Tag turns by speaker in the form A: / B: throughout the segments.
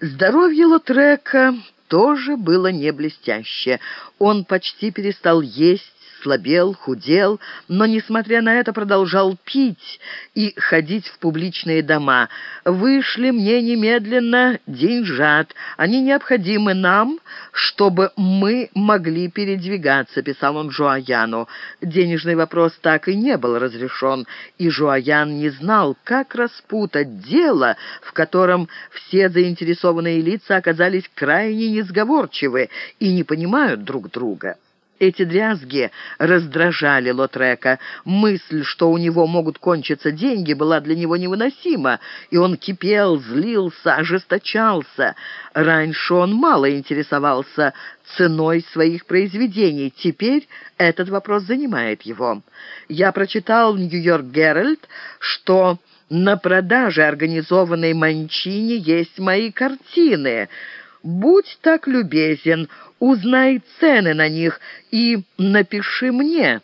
A: Здоровье Лотрека тоже было не блестяще. Он почти перестал есть, слабел, худел, но, несмотря на это, продолжал пить и ходить в публичные дома. «Вышли мне немедленно деньжат. Они необходимы нам, чтобы мы могли передвигаться», — писал он Жуаяну. Денежный вопрос так и не был разрешен, и Жуаян не знал, как распутать дело, в котором все заинтересованные лица оказались крайне несговорчивы и не понимают друг друга. Эти дрязги раздражали Лотрека. Мысль, что у него могут кончиться деньги, была для него невыносима, и он кипел, злился, ожесточался. Раньше он мало интересовался ценой своих произведений. Теперь этот вопрос занимает его. Я прочитал в «Нью-Йорк Геральт», что на продаже организованной Манчини есть мои картины — Будь так любезен, узнай цены на них и напиши мне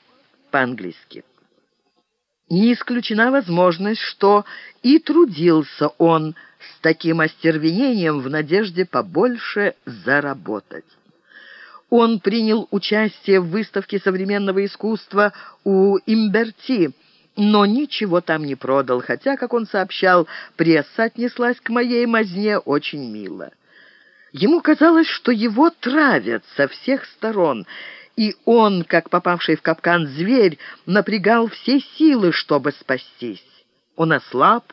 A: по-английски. Не исключена возможность, что и трудился он с таким остервенением в надежде побольше заработать. Он принял участие в выставке современного искусства у Имберти, но ничего там не продал, хотя, как он сообщал, пресса отнеслась к моей мазне очень мило. Ему казалось, что его травят со всех сторон, и он, как попавший в капкан зверь, напрягал все силы, чтобы спастись. Он ослаб,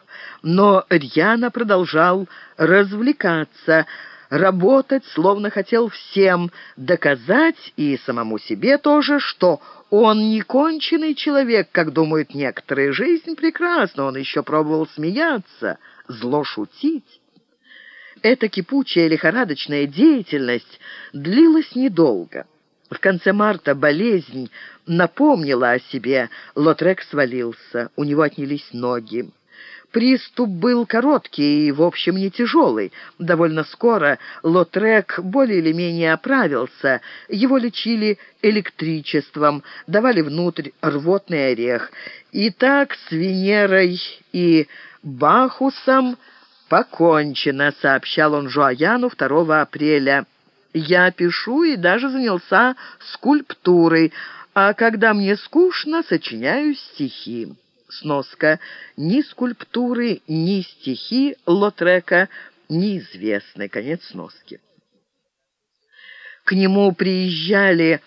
A: но рьяно продолжал развлекаться, работать, словно хотел всем доказать и самому себе тоже, что он не конченый человек, как думают некоторые. Жизнь прекрасна, он еще пробовал смеяться, зло шутить. Эта кипучая лихорадочная деятельность длилась недолго. В конце марта болезнь напомнила о себе. Лотрек свалился, у него отнялись ноги. Приступ был короткий и, в общем, не тяжелый. Довольно скоро Лотрек более или менее оправился. Его лечили электричеством, давали внутрь рвотный орех. И так с Венерой и Бахусом «Покончено», — сообщал он Жуаяну 2 апреля. «Я пишу и даже занялся скульптурой, а когда мне скучно, сочиняю стихи». Сноска. Ни скульптуры, ни стихи Лотрека неизвестны. Конец сноски. К нему приезжали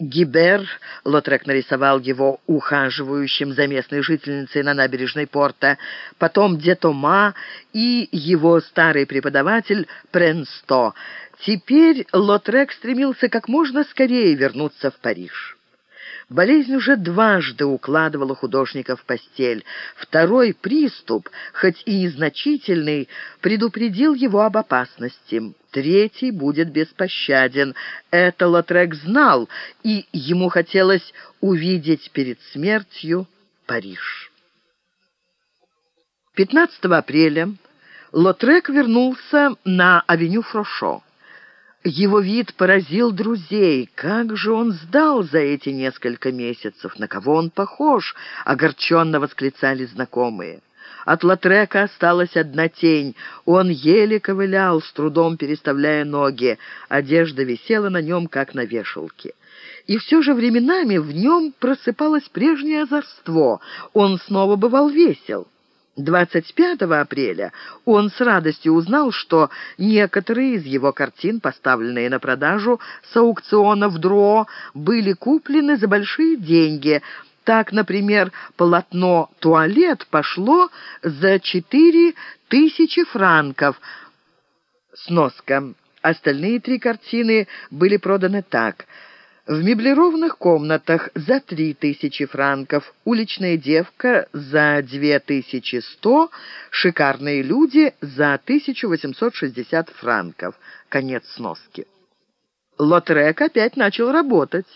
A: Гибер, Лотрек нарисовал его ухаживающим за местной жительницей на набережной порта, потом Детома и его старый преподаватель Пренсто. Теперь Лотрек стремился как можно скорее вернуться в Париж. Болезнь уже дважды укладывала художника в постель. Второй приступ, хоть и незначительный, предупредил его об опасности. Третий будет беспощаден. Это Лотрек знал, и ему хотелось увидеть перед смертью Париж. 15 апреля Лотрек вернулся на авеню Фрошо. Его вид поразил друзей. Как же он сдал за эти несколько месяцев? На кого он похож? Огорченно восклицали знакомые. От Латрека осталась одна тень. Он еле ковылял, с трудом переставляя ноги. Одежда висела на нем, как на вешалке. И все же временами в нем просыпалось прежнее озорство. Он снова бывал весел. 25 апреля он с радостью узнал, что некоторые из его картин, поставленные на продажу с аукциона в Дро, были куплены за большие деньги. Так, например, полотно «Туалет» пошло за четыре тысячи франков. Сноска. Остальные три картины были проданы так – в меблированных комнатах за три тысячи франков, уличная девка за две тысячи сто, шикарные люди за 1860 франков. Конец сноски. Лотрек опять начал работать.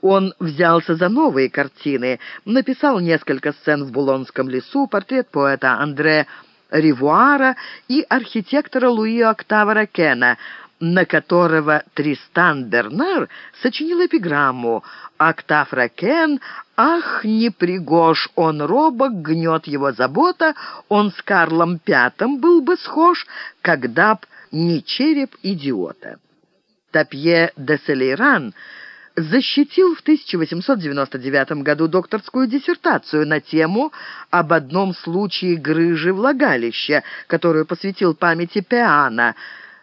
A: Он взялся за новые картины, написал несколько сцен в Булонском лесу, портрет поэта Андре Ривуара и архитектора Луи Октава Кена – на которого Тристан Бернар сочинил эпиграмму «Октав Ракен Ах, не пригож он робок, гнет его забота, он с Карлом Пятым был бы схож, когда б не череп идиота. Тапье де Селейран защитил в 1899 году докторскую диссертацию на тему об одном случае грыжи влагалища, которую посвятил памяти Пиана.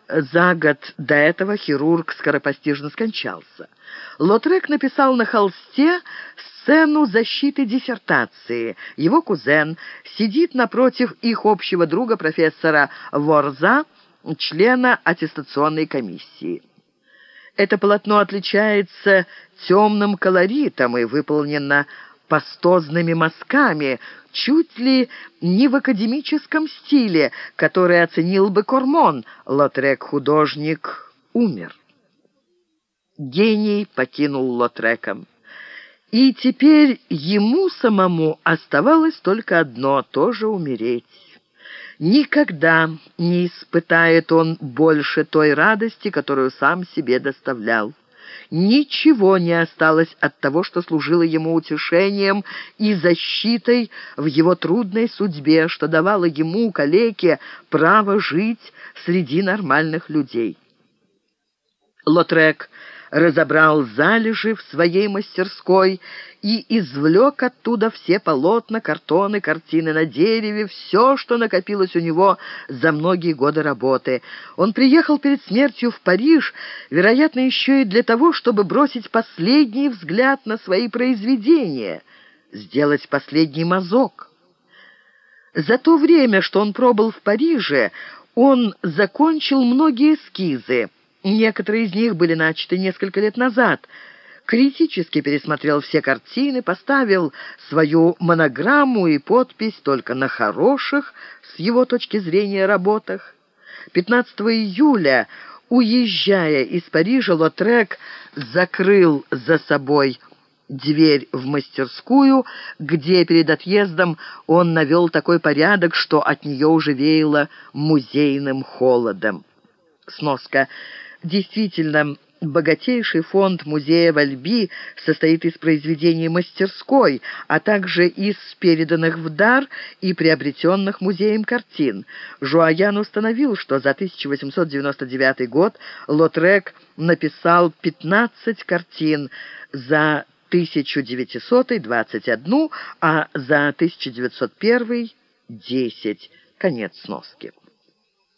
A: За год до этого хирург скоропостижно скончался. Лотрек написал на холсте сцену защиты диссертации. Его кузен сидит напротив их общего друга профессора Ворза, члена аттестационной комиссии. Это полотно отличается темным колоритом и выполнено пастозными мазками, чуть ли не в академическом стиле, который оценил бы Кормон. Лотрек-художник умер. Гений покинул Лотреком. И теперь ему самому оставалось только одно — тоже умереть. Никогда не испытает он больше той радости, которую сам себе доставлял. Ничего не осталось от того, что служило ему утешением и защитой в его трудной судьбе, что давало ему, калеке, право жить среди нормальных людей. Лотрек разобрал залежи в своей мастерской и извлек оттуда все полотна, картоны, картины на дереве, все, что накопилось у него за многие годы работы. Он приехал перед смертью в Париж, вероятно, еще и для того, чтобы бросить последний взгляд на свои произведения, сделать последний мазок. За то время, что он пробыл в Париже, он закончил многие эскизы, Некоторые из них были начаты несколько лет назад. Критически пересмотрел все картины, поставил свою монограмму и подпись только на хороших, с его точки зрения, работах. 15 июля, уезжая из Парижа, Лотрек закрыл за собой дверь в мастерскую, где перед отъездом он навел такой порядок, что от нее уже веяло музейным холодом. Сноска. Действительно, богатейший фонд музея Вальби состоит из произведений мастерской, а также из переданных в дар и приобретенных музеем картин. Жуаян установил, что за 1899 год Лотрек написал 15 картин, за 1900 – 21, а за 1901 – 10. Конец сноски.